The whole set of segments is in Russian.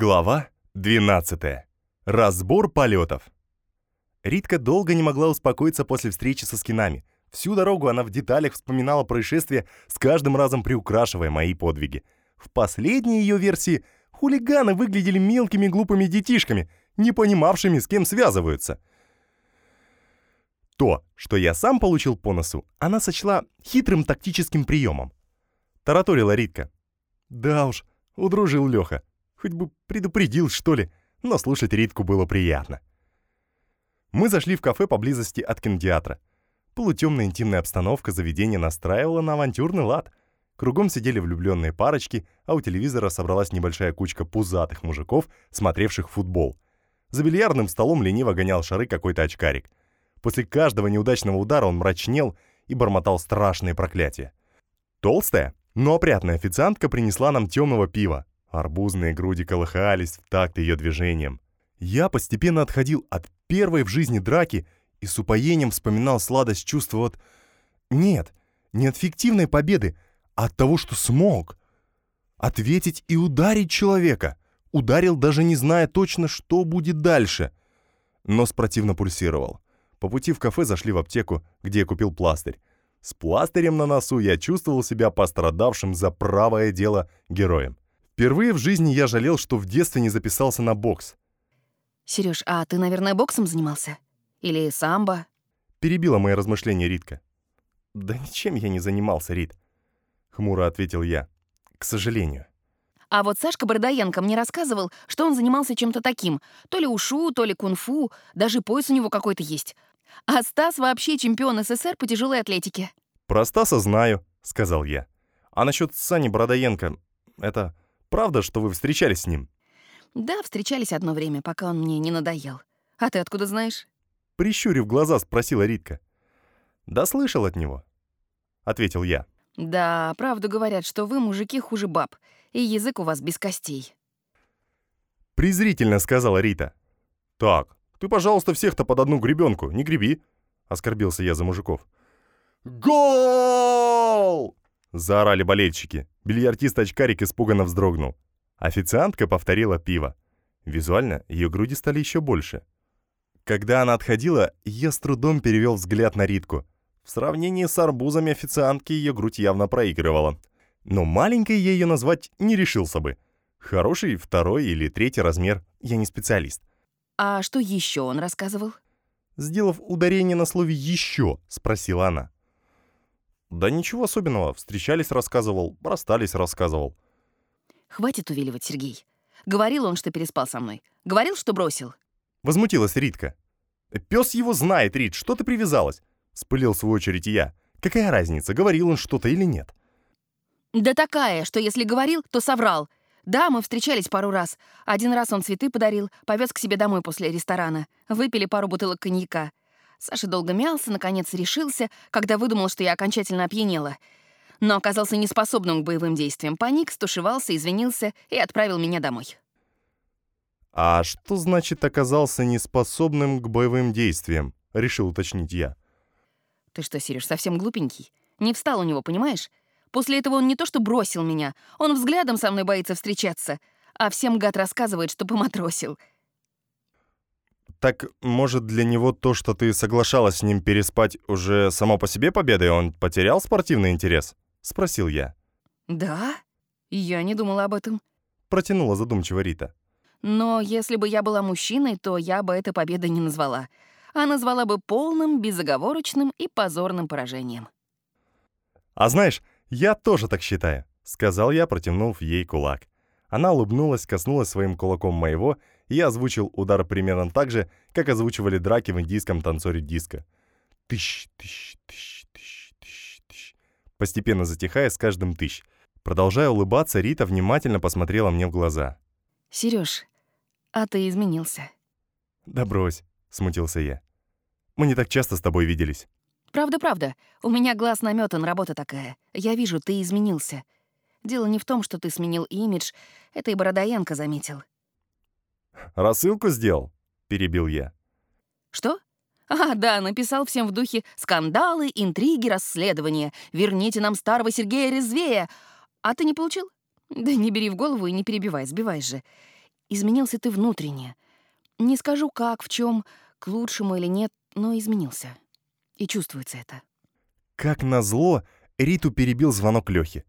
Глава 12. Разбор полетов. Ритка долго не могла успокоиться после встречи со скинами. Всю дорогу она в деталях вспоминала происшествие, с каждым разом приукрашивая мои подвиги. В последней ее версии хулиганы выглядели мелкими глупыми детишками, не понимавшими, с кем связываются. То, что я сам получил по носу, она сочла хитрым тактическим приемом. Тараторила Ритка. Да уж, удружил Леха. Хоть бы предупредил, что ли, но слушать Ритку было приятно. Мы зашли в кафе поблизости от кинотеатра. Полутемная интимная обстановка заведения настраивала на авантюрный лад. Кругом сидели влюбленные парочки, а у телевизора собралась небольшая кучка пузатых мужиков, смотревших футбол. За бильярдным столом лениво гонял шары какой-то очкарик. После каждого неудачного удара он мрачнел и бормотал страшные проклятия. Толстая, но опрятная официантка принесла нам темного пива, Арбузные груди колыхались в такт ее движением. Я постепенно отходил от первой в жизни драки и с упоением вспоминал сладость чувства от... Нет, не от фиктивной победы, а от того, что смог. Ответить и ударить человека. Ударил, даже не зная точно, что будет дальше. Нос противно пульсировал. По пути в кафе зашли в аптеку, где я купил пластырь. С пластырем на носу я чувствовал себя пострадавшим за правое дело героем. Впервые в жизни я жалел, что в детстве не записался на бокс. Сереж, а ты, наверное, боксом занимался? Или самбо? Перебила мои размышления Ритка. Да ничем я не занимался, Рит. Хмуро ответил я. К сожалению. А вот Сашка Бородоенко мне рассказывал, что он занимался чем-то таким. То ли ушу, то ли кунг-фу, даже пояс у него какой-то есть. А Стас вообще чемпион СССР по тяжелой атлетике. Про Стаса знаю, сказал я. А насчет Сани Бородоенко, это Правда, что вы встречались с ним?» «Да, встречались одно время, пока он мне не надоел. А ты откуда знаешь?» Прищурив глаза, спросила Ритка. «Да слышал от него», — ответил я. «Да, правду говорят, что вы, мужики, хуже баб, и язык у вас без костей». Презрительно сказала Рита. «Так, ты, пожалуйста, всех-то под одну гребенку, не греби», — оскорбился я за мужиков. «Гол!» Заорали болельщики. Бильярдист-очкарик испуганно вздрогнул. Официантка повторила пиво. Визуально ее груди стали еще больше. Когда она отходила, я с трудом перевел взгляд на Ритку. В сравнении с арбузами официантки ее грудь явно проигрывала. Но маленькой я ее назвать не решился бы. Хороший второй или третий размер, я не специалист. «А что еще он рассказывал?» Сделав ударение на слове «еще», спросила она. Да ничего особенного. Встречались, рассказывал, расстались, рассказывал. Хватит увиливать, Сергей. Говорил он, что переспал со мной. Говорил, что бросил. Возмутилась Ритка. Пес его знает, Рит, что ты привязалась? Спылил в свою очередь я. Какая разница, говорил он что-то или нет? Да такая, что если говорил, то соврал. Да, мы встречались пару раз. Один раз он цветы подарил, повез к себе домой после ресторана. Выпили пару бутылок коньяка. Саша долго мялся, наконец решился, когда выдумал, что я окончательно опьянела. Но оказался неспособным к боевым действиям. Паник, стушевался, извинился и отправил меня домой. «А что значит оказался неспособным к боевым действиям?» — решил уточнить я. «Ты что, Сереж, совсем глупенький? Не встал у него, понимаешь? После этого он не то что бросил меня, он взглядом со мной боится встречаться, а всем гад рассказывает, что поматросил. Так, может, для него то, что ты соглашалась с ним переспать, уже само по себе победа, и он потерял спортивный интерес? Спросил я. Да? Я не думала об этом. Протянула задумчиво Рита. Но если бы я была мужчиной, то я бы это победой не назвала, а назвала бы полным, безоговорочным и позорным поражением. «А знаешь, я тоже так считаю», — сказал я, протянув ей кулак. Она улыбнулась, коснулась своим кулаком моего, я озвучил удар примерно так же, как озвучивали драки в индийском танцоре диско. Тыщ, тыщ, тыщ, тыщ, тыщ, тыщ. Постепенно затихая с каждым тыщ. Продолжая улыбаться, Рита внимательно посмотрела мне в глаза. «Серёж, а ты изменился». «Да брось», — смутился я. «Мы не так часто с тобой виделись». «Правда-правда. У меня глаз наметан, работа такая. Я вижу, ты изменился. Дело не в том, что ты сменил имидж, это и Бородоенко заметил. «Рассылку сделал?» — перебил я. «Что?» «А, да, написал всем в духе «Скандалы, интриги, расследования. Верните нам старого Сергея Резвея». А ты не получил? Да не бери в голову и не перебивай, сбивай же. изменился ты внутренне. Не скажу как, в чем, к лучшему или нет, но изменился. И чувствуется это. Как назло, Риту перебил звонок Лёхи.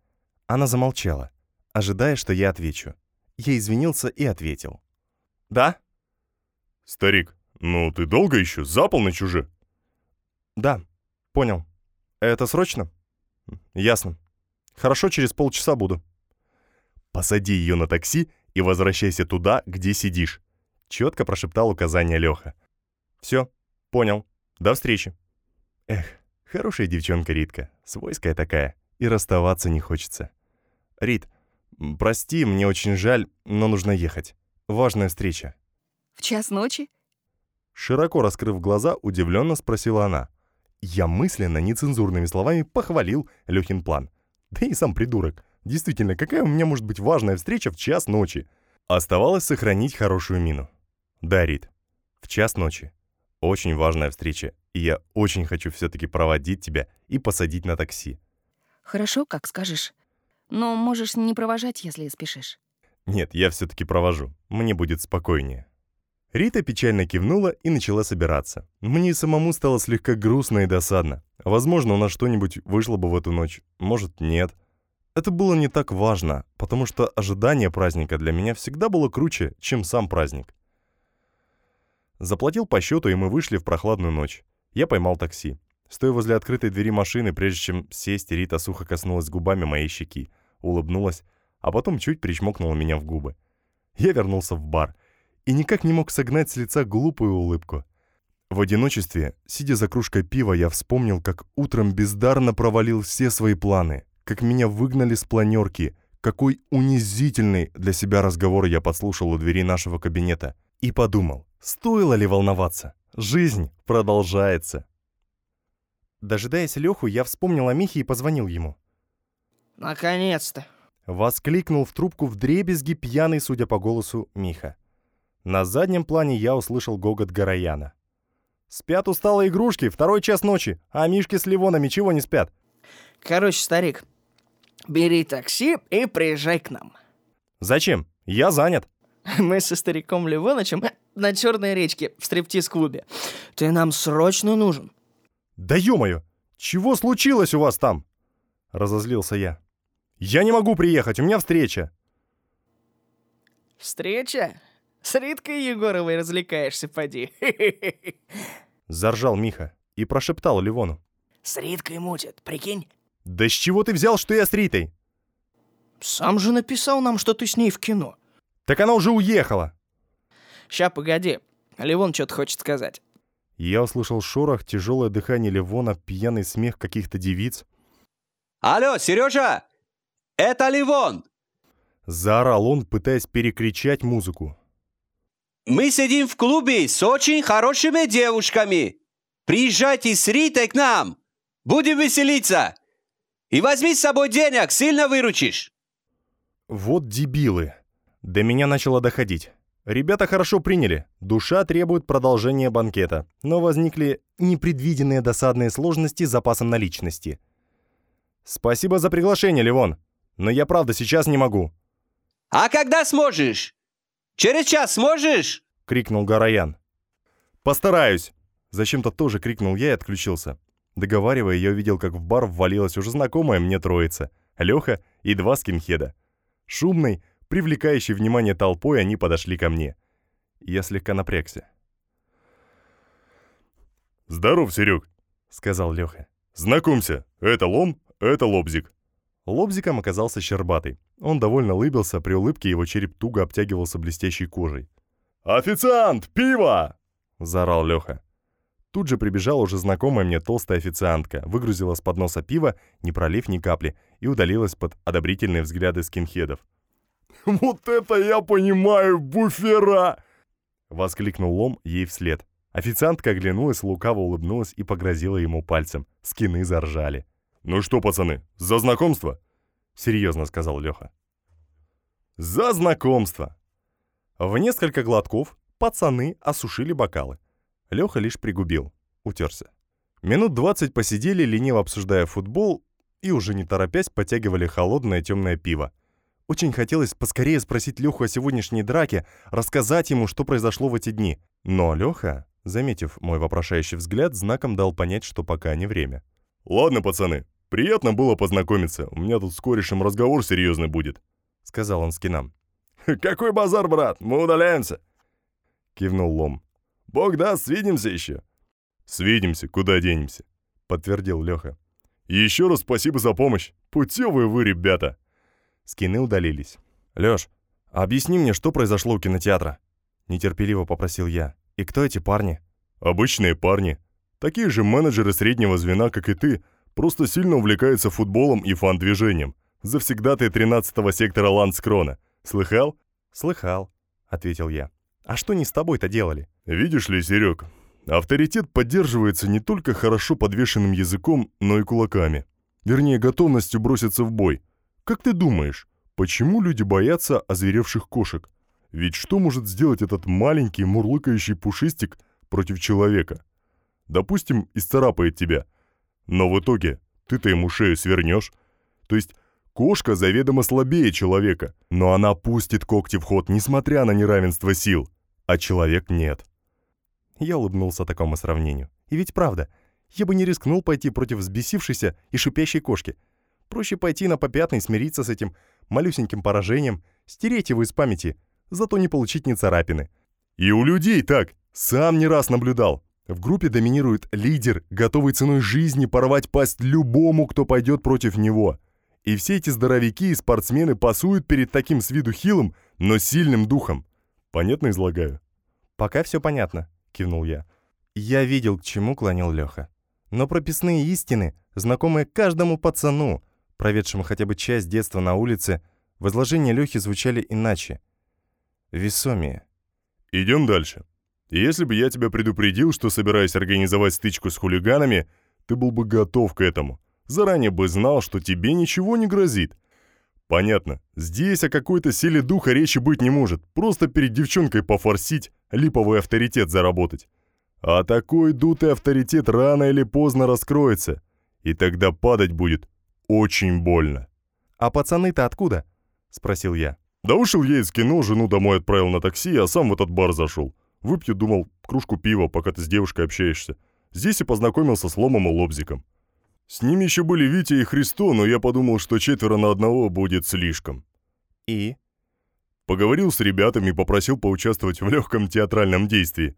Она замолчала, ожидая, что я отвечу. Я извинился и ответил. «Да?» «Старик, ну ты долго еще? За полночь уже?» «Да, понял. Это срочно?» «Ясно. Хорошо, через полчаса буду». «Посади ее на такси и возвращайся туда, где сидишь», — четко прошептал указание Леха. «Все, понял. До встречи». Эх, хорошая девчонка Ритка, свойская такая, и расставаться не хочется. «Рит, прости, мне очень жаль, но нужно ехать. Важная встреча». В час ночи? Широко раскрыв глаза, удивленно спросила она. Я мысленно, нецензурными словами похвалил Лёхин план. Да и сам придурок. Действительно, какая у меня может быть важная встреча в час ночи? Оставалось сохранить хорошую мину. Да, Рит, в час ночи. Очень важная встреча, и я очень хочу все-таки проводить тебя и посадить на такси. Хорошо, как скажешь. Но можешь не провожать, если спешишь. Нет, я все-таки провожу. Мне будет спокойнее. Рита печально кивнула и начала собираться. Мне самому стало слегка грустно и досадно. Возможно, у нас что-нибудь вышло бы в эту ночь, может, нет. Это было не так важно, потому что ожидание праздника для меня всегда было круче, чем сам праздник. Заплатил по счету, и мы вышли в прохладную ночь. Я поймал такси. Стоя возле открытой двери машины, прежде чем сесть, Рита сухо коснулась губами моей щеки, улыбнулась, а потом чуть причмокнула меня в губы. Я вернулся в бар — и никак не мог согнать с лица глупую улыбку. В одиночестве, сидя за кружкой пива, я вспомнил, как утром бездарно провалил все свои планы, как меня выгнали с планерки, какой унизительный для себя разговор я подслушал у двери нашего кабинета, и подумал, стоило ли волноваться. Жизнь продолжается. Дожидаясь Леху, я вспомнил о Михе и позвонил ему. «Наконец-то!» Воскликнул в трубку в дребезги пьяный, судя по голосу, Миха. На заднем плане я услышал гогот Горояна. «Спят усталые игрушки, второй час ночи, а Мишки с Ливонами чего не спят?» «Короче, старик, бери такси и приезжай к нам». «Зачем? Я занят». Мы со стариком Ливонычем на Черной речке в стриптиз-клубе. Ты нам срочно нужен. «Да ё-моё! Чего случилось у вас там?» Разозлился я. «Я не могу приехать, у меня встреча». «Встреча? С Риткой Егоровой развлекаешься, поди. Заржал Миха и прошептал Ливону. С Риткой мутит, прикинь? Да с чего ты взял, что я с Ритой? Сам же написал нам, что ты с ней в кино. Так она уже уехала. Ща, погоди. Ливон что-то хочет сказать. Я услышал шорох, тяжелое дыхание Ливона, пьяный смех каких-то девиц. Алло, Сережа! Это Ливон! Заорал он, пытаясь перекричать музыку. Мы сидим в клубе с очень хорошими девушками. Приезжайте с Ритой к нам. Будем веселиться. И возьми с собой денег, сильно выручишь. Вот дебилы. До меня начало доходить. Ребята хорошо приняли. Душа требует продолжения банкета. Но возникли непредвиденные досадные сложности с запасом наличности. Спасибо за приглашение, Ливон. Но я правда сейчас не могу. А когда сможешь? Через час сможешь?» — крикнул Гараян. «Постараюсь!» Зачем-то тоже крикнул я и отключился. Договаривая, я увидел, как в бар ввалилась уже знакомая мне троица. Леха и два скинхеда. Шумной, привлекающей внимание толпой, они подошли ко мне. Я слегка напрягся. «Здоров, Серег», — сказал Леха. «Знакомься, это Лом, это Лобзик». Лобзиком оказался Щербатый. Он довольно улыбился, при улыбке его череп туго обтягивался блестящей кожей. «Официант, пиво!» — заорал Леха. Тут же прибежала уже знакомая мне толстая официантка, выгрузила с подноса пива, не пролив ни капли, и удалилась под одобрительные взгляды скинхедов. «Вот это я понимаю, буфера!» — воскликнул Лом ей вслед. Официантка оглянулась, лукаво улыбнулась и погрозила ему пальцем. Скины заржали. «Ну что, пацаны, за знакомство?» серьезно сказал Леха. За знакомство. В несколько глотков пацаны осушили бокалы. Леха лишь пригубил, утерся. Минут двадцать посидели, лениво обсуждая футбол, и уже не торопясь потягивали холодное темное пиво. Очень хотелось поскорее спросить Леху о сегодняшней драке, рассказать ему, что произошло в эти дни. Но Леха, заметив мой вопрошающий взгляд, знаком дал понять, что пока не время. «Ладно, пацаны, приятно было познакомиться. У меня тут с корешем разговор серьезный будет», — сказал он скинам. «Какой базар, брат? Мы удаляемся!» — кивнул Лом. «Бог даст, свидимся еще!» «Свидимся, куда денемся?» — подтвердил Леха. «Еще раз спасибо за помощь. Путевые вы, ребята!» Скины удалились. «Лёш, объясни мне, что произошло у кинотеатра?» Нетерпеливо попросил я. «И кто эти парни?» «Обычные парни. Такие же менеджеры среднего звена, как и ты, просто сильно увлекаются футболом и фан-движением. Завсегдатые 13-го сектора Ланскрона. Слыхал?» «Слыхал», — ответил я. «А что не с тобой-то делали?» «Видишь ли, Серег, авторитет поддерживается не только хорошо подвешенным языком, но и кулаками. Вернее, готовностью броситься в бой. Как ты думаешь, почему люди боятся озверевших кошек? Ведь что может сделать этот маленький мурлыкающий пушистик против человека? Допустим, исцарапает тебя. Но в итоге ты-то ему шею свернешь. То есть кошка заведомо слабее человека, но она пустит когти в ход, несмотря на неравенство сил, а человек нет. Я улыбнулся такому сравнению. И ведь правда, я бы не рискнул пойти против взбесившейся и шипящей кошки – Проще пойти на попятный смириться с этим малюсеньким поражением, стереть его из памяти, зато не получить ни царапины. И у людей так. Сам не раз наблюдал. В группе доминирует лидер, готовый ценой жизни порвать пасть любому, кто пойдет против него. И все эти здоровяки и спортсмены пасуют перед таким с виду хилым, но сильным духом. Понятно излагаю? «Пока все понятно», — кивнул я. Я видел, к чему клонил Леха. Но прописные истины, знакомые каждому пацану, проведшему хотя бы часть детства на улице, возложения Лёхи звучали иначе. Весомее. «Идем дальше. Если бы я тебя предупредил, что собираюсь организовать стычку с хулиганами, ты был бы готов к этому. Заранее бы знал, что тебе ничего не грозит. Понятно, здесь о какой-то силе духа речи быть не может. Просто перед девчонкой пофорсить, липовый авторитет заработать. А такой дутый авторитет рано или поздно раскроется. И тогда падать будет очень больно. «А пацаны-то откуда?» — спросил я. «Да вышел я из кино, жену домой отправил на такси, а сам в этот бар зашел. Выпью, думал, кружку пива, пока ты с девушкой общаешься. Здесь и познакомился с Ломом и Лобзиком. С ними еще были Витя и Христо, но я подумал, что четверо на одного будет слишком. И? Поговорил с ребятами и попросил поучаствовать в легком театральном действии.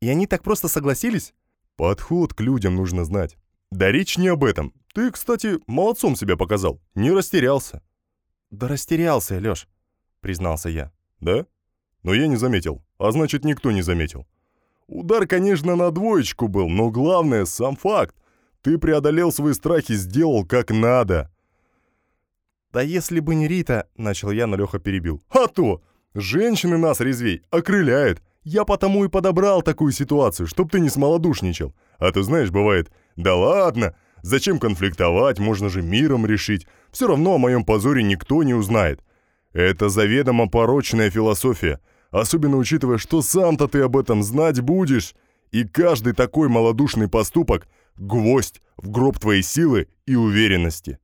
И они так просто согласились? Подход к людям нужно знать. Да речь не об этом. Ты, кстати, молодцом себя показал. Не растерялся. Да растерялся, Лёш, признался я. Да? Но я не заметил. А значит, никто не заметил. Удар, конечно, на двоечку был, но главное — сам факт. Ты преодолел свои страхи, сделал как надо. Да если бы не Рита, начал я, но Лёха перебил. А то! Женщины нас резвей, окрыляют. Я потому и подобрал такую ситуацию, чтоб ты не смолодушничал. А ты знаешь, бывает, да ладно, Зачем конфликтовать, можно же миром решить. Все равно о моем позоре никто не узнает. Это заведомо порочная философия, особенно учитывая, что сам-то ты об этом знать будешь. И каждый такой малодушный поступок — гвоздь в гроб твоей силы и уверенности.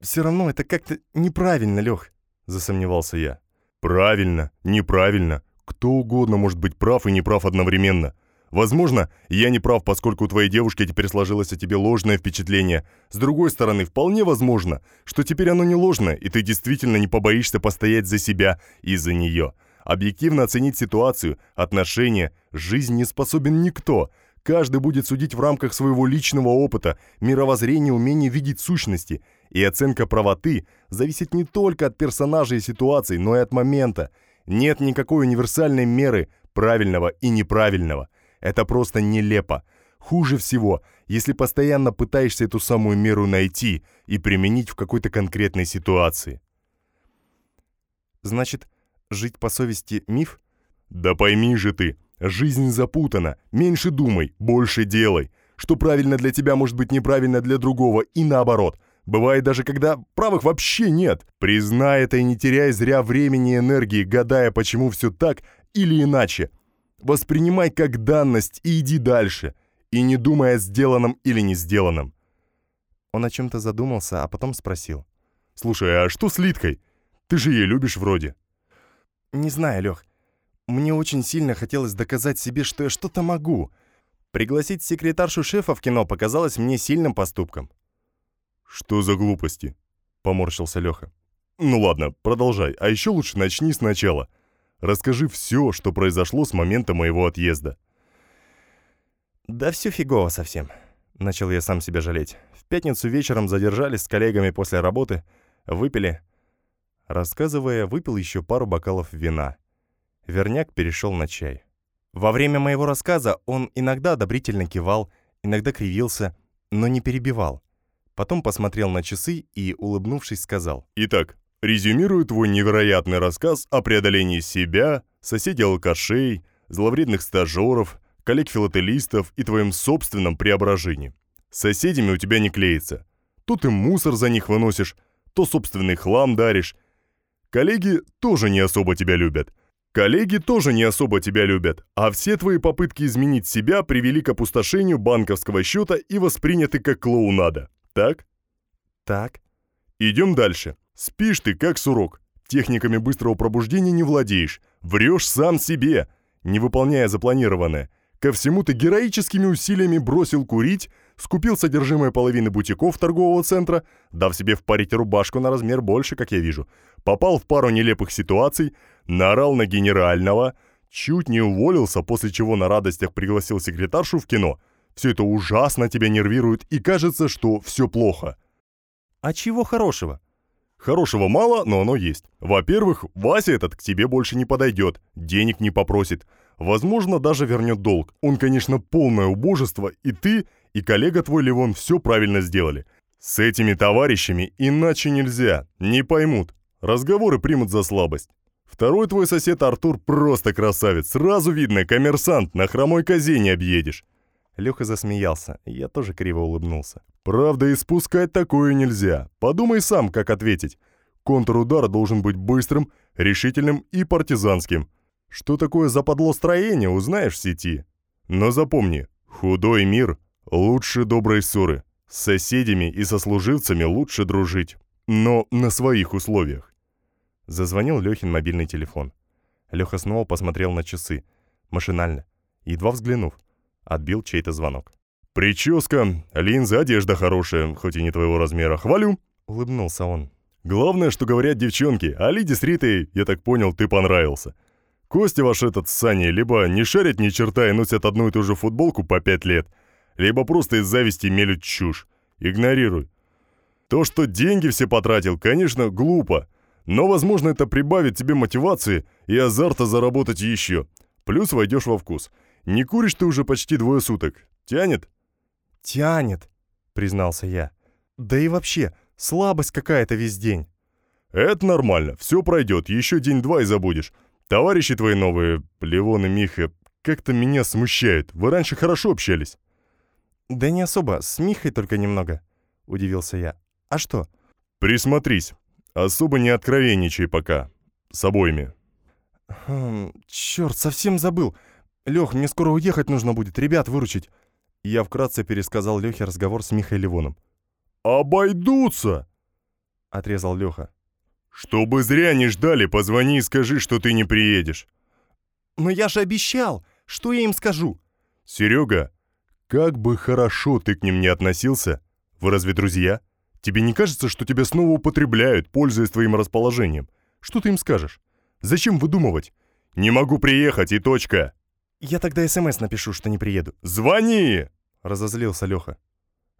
«Все равно это как-то неправильно, Лех», — засомневался я. «Правильно, неправильно. Кто угодно может быть прав и неправ одновременно. Возможно, я не прав, поскольку у твоей девушки теперь сложилось о тебе ложное впечатление. С другой стороны, вполне возможно, что теперь оно не ложное, и ты действительно не побоишься постоять за себя и за нее. Объективно оценить ситуацию, отношения, жизнь не способен никто. Каждый будет судить в рамках своего личного опыта, мировоззрения, умения видеть сущности. И оценка правоты зависит не только от персонажа и ситуации, но и от момента. Нет никакой универсальной меры правильного и неправильного – это просто нелепо. Хуже всего, если постоянно пытаешься эту самую меру найти и применить в какой-то конкретной ситуации. Значит, жить по совести миф? Да пойми же ты, жизнь запутана. Меньше думай, больше делай. Что правильно для тебя может быть неправильно для другого и наоборот. Бывает даже, когда правых вообще нет. Признай это и не теряй зря времени и энергии, гадая, почему все так или иначе. Воспринимай как данность и иди дальше, и не думай о сделанном или не сделанном. Он о чем-то задумался, а потом спросил. Слушай, а что с Литкой? Ты же ее любишь вроде. Не знаю, Лех. Мне очень сильно хотелось доказать себе, что я что-то могу. Пригласить секретаршу шефа в кино показалось мне сильным поступком. Что за глупости? Поморщился Леха. Ну ладно, продолжай. А еще лучше начни сначала. Расскажи все, что произошло с момента моего отъезда. Да все фигово совсем. Начал я сам себя жалеть. В пятницу вечером задержались с коллегами после работы, выпили. Рассказывая, выпил еще пару бокалов вина. Верняк перешел на чай. Во время моего рассказа он иногда одобрительно кивал, иногда кривился, но не перебивал. Потом посмотрел на часы и, улыбнувшись, сказал. «Итак, резюмирую твой невероятный рассказ о преодолении себя, соседей-алкашей, зловредных стажеров, коллег-филателистов и твоем собственном преображении. С соседями у тебя не клеится. То ты мусор за них выносишь, то собственный хлам даришь. Коллеги тоже не особо тебя любят. Коллеги тоже не особо тебя любят, а все твои попытки изменить себя привели к опустошению банковского счета и восприняты как клоунада. Так? Так. Идем дальше. Спишь ты как сурок. Техниками быстрого пробуждения не владеешь. Врешь сам себе, не выполняя запланированное. Ко всему ты героическими усилиями бросил курить, скупил содержимое половины бутиков торгового центра, дав себе впарить рубашку на размер больше, как я вижу, попал в пару нелепых ситуаций, наорал на генерального, чуть не уволился, после чего на радостях пригласил секретаршу в кино. Все это ужасно тебя нервирует и кажется, что все плохо. А чего хорошего? Хорошего мало, но оно есть. Во-первых, Вася этот к тебе больше не подойдет, денег не попросит. Возможно, даже вернет долг. Он, конечно, полное убожество, и ты, и коллега твой Левон все правильно сделали. С этими товарищами иначе нельзя, не поймут. Разговоры примут за слабость. Второй твой сосед Артур просто красавец. Сразу видно, коммерсант, на хромой козе не объедешь. Леха засмеялся, я тоже криво улыбнулся. Правда, и спускать такое нельзя. Подумай сам, как ответить. Контрудар должен быть быстрым, решительным и партизанским. Что такое западло строение, узнаешь в сети. Но запомни, худой мир лучше доброй ссоры. С соседями и сослуживцами лучше дружить. Но на своих условиях. Зазвонил Лехин мобильный телефон. Леха снова посмотрел на часы. Машинально. Едва взглянув. Отбил чей-то звонок. «Прическа, линзы, одежда хорошая, хоть и не твоего размера. Хвалю!» Улыбнулся он. «Главное, что говорят девчонки, а Лиде с Ритой, я так понял, ты понравился. Костя ваш этот с Саней либо не шарят ни черта и носят одну и ту же футболку по пять лет, либо просто из зависти мелют чушь. Игнорируй. То, что деньги все потратил, конечно, глупо, но, возможно, это прибавит тебе мотивации и азарта заработать еще. Плюс войдешь во вкус. Не куришь ты уже почти двое суток. Тянет? Тянет, признался я. Да и вообще, слабость какая-то весь день. Это нормально, все пройдет, еще день-два и забудешь. Товарищи твои новые, Левон и Миха, как-то меня смущают. Вы раньше хорошо общались. Да не особо, с Михой только немного, удивился я. А что? Присмотрись. Особо не откровенничай пока. С обоими. Хм, черт, совсем забыл. Лех, мне скоро уехать нужно будет, ребят выручить. Я вкратце пересказал Лехе разговор с Михой Ливоном. «Обойдутся!» — отрезал Леха. «Чтобы зря не ждали, позвони и скажи, что ты не приедешь». «Но я же обещал! Что я им скажу?» «Серега, как бы хорошо ты к ним не относился, вы разве друзья? Тебе не кажется, что тебя снова употребляют, пользуясь твоим расположением? Что ты им скажешь? Зачем выдумывать? Не могу приехать и точка!» «Я тогда СМС напишу, что не приеду». «Звони!» — разозлился Леха.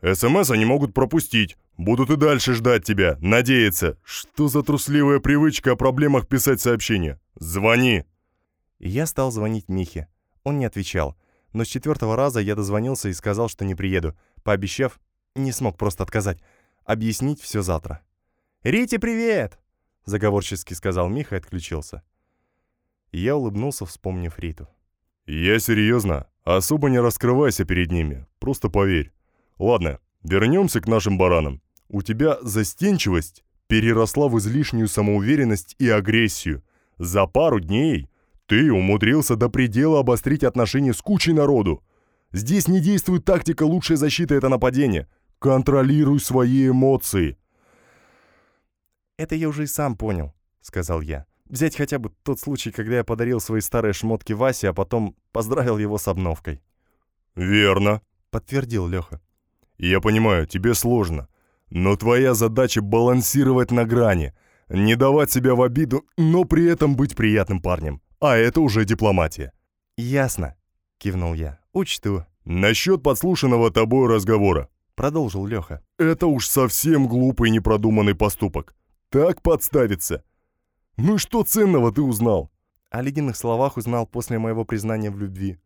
СМС они могут пропустить. Будут и дальше ждать тебя, надеяться. Что за трусливая привычка о проблемах писать сообщения? Звони!» Я стал звонить Михе. Он не отвечал. Но с четвертого раза я дозвонился и сказал, что не приеду, пообещав, не смог просто отказать, объяснить все завтра. «Рите, привет!» — заговорчески сказал Миха и отключился. Я улыбнулся, вспомнив Риту. «Я серьезно. Особо не раскрывайся перед ними. Просто поверь. Ладно, вернемся к нашим баранам. У тебя застенчивость переросла в излишнюю самоуверенность и агрессию. За пару дней ты умудрился до предела обострить отношения с кучей народу. Здесь не действует тактика «лучшая защита — это нападение». Контролируй свои эмоции. «Это я уже и сам понял», — сказал я. «Взять хотя бы тот случай, когда я подарил свои старые шмотки Васе, а потом поздравил его с обновкой». «Верно», — подтвердил Леха. «Я понимаю, тебе сложно. Но твоя задача балансировать на грани, не давать себя в обиду, но при этом быть приятным парнем. А это уже дипломатия». «Ясно», — кивнул я. «Учту». «Насчет подслушанного тобой разговора», — продолжил Леха. «Это уж совсем глупый непродуманный поступок. Так подставиться. Ну и что ценного ты узнал?» О ледяных словах узнал после моего признания в любви.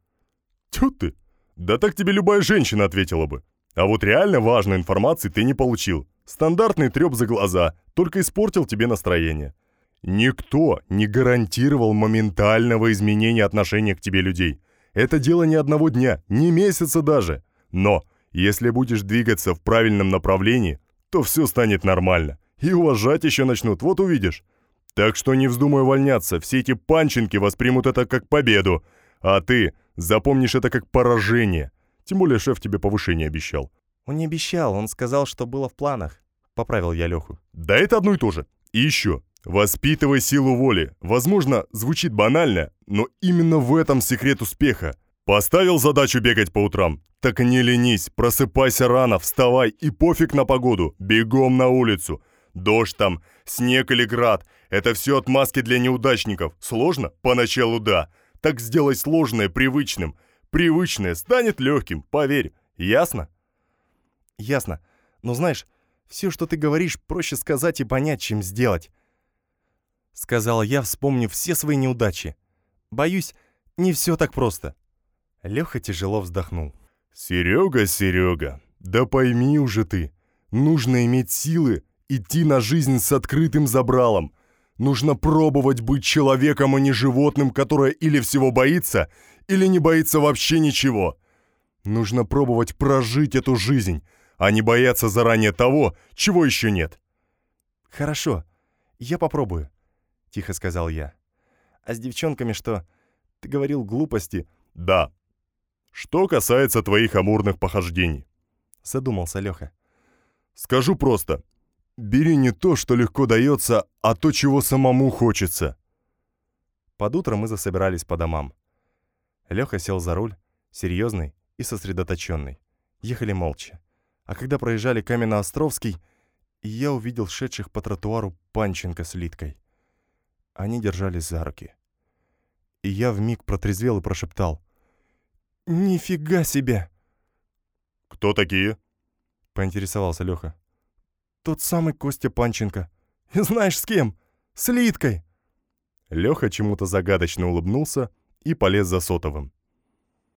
«Тьфу ты! Да так тебе любая женщина ответила бы. А вот реально важной информации ты не получил. Стандартный трёп за глаза, только испортил тебе настроение. Никто не гарантировал моментального изменения отношения к тебе людей. Это дело не одного дня, не месяца даже. Но если будешь двигаться в правильном направлении, то все станет нормально. И уважать еще начнут, вот увидишь. Так что не вздумай увольняться, все эти панченки воспримут это как победу, а ты запомнишь это как поражение. Тем более шеф тебе повышение обещал. Он не обещал, он сказал, что было в планах. Поправил я Леху. Да это одно и то же. И еще, воспитывай силу воли. Возможно, звучит банально, но именно в этом секрет успеха. Поставил задачу бегать по утрам? Так не ленись, просыпайся рано, вставай и пофиг на погоду, бегом на улицу. Дождь там, снег или град – это все отмазки для неудачников. Сложно? Поначалу да. Так сделай сложное привычным. Привычное станет легким, поверь. Ясно? Ясно. Но знаешь, все, что ты говоришь, проще сказать и понять, чем сделать. Сказал я, вспомнив все свои неудачи. Боюсь, не все так просто. Леха тяжело вздохнул. «Серега, Серега, да пойми уже ты, нужно иметь силы идти на жизнь с открытым забралом. Нужно пробовать быть человеком, а не животным, которое или всего боится, или не боится вообще ничего. Нужно пробовать прожить эту жизнь, а не бояться заранее того, чего еще нет. «Хорошо, я попробую», — тихо сказал я. «А с девчонками что? Ты говорил глупости?» «Да. Что касается твоих амурных похождений», — задумался Леха. «Скажу просто. Бери не то, что легко дается, а то, чего самому хочется». Под утро мы засобирались по домам. Леха сел за руль, серьезный и сосредоточенный. Ехали молча. А когда проезжали Каменноостровский, я увидел шедших по тротуару Панченко с Литкой. Они держались за руки. И я вмиг протрезвел и прошептал. «Нифига себе!» «Кто такие?» — поинтересовался Леха. «Тот самый Костя Панченко. И знаешь, с кем? С Литкой!» Леха чему-то загадочно улыбнулся и полез за сотовым.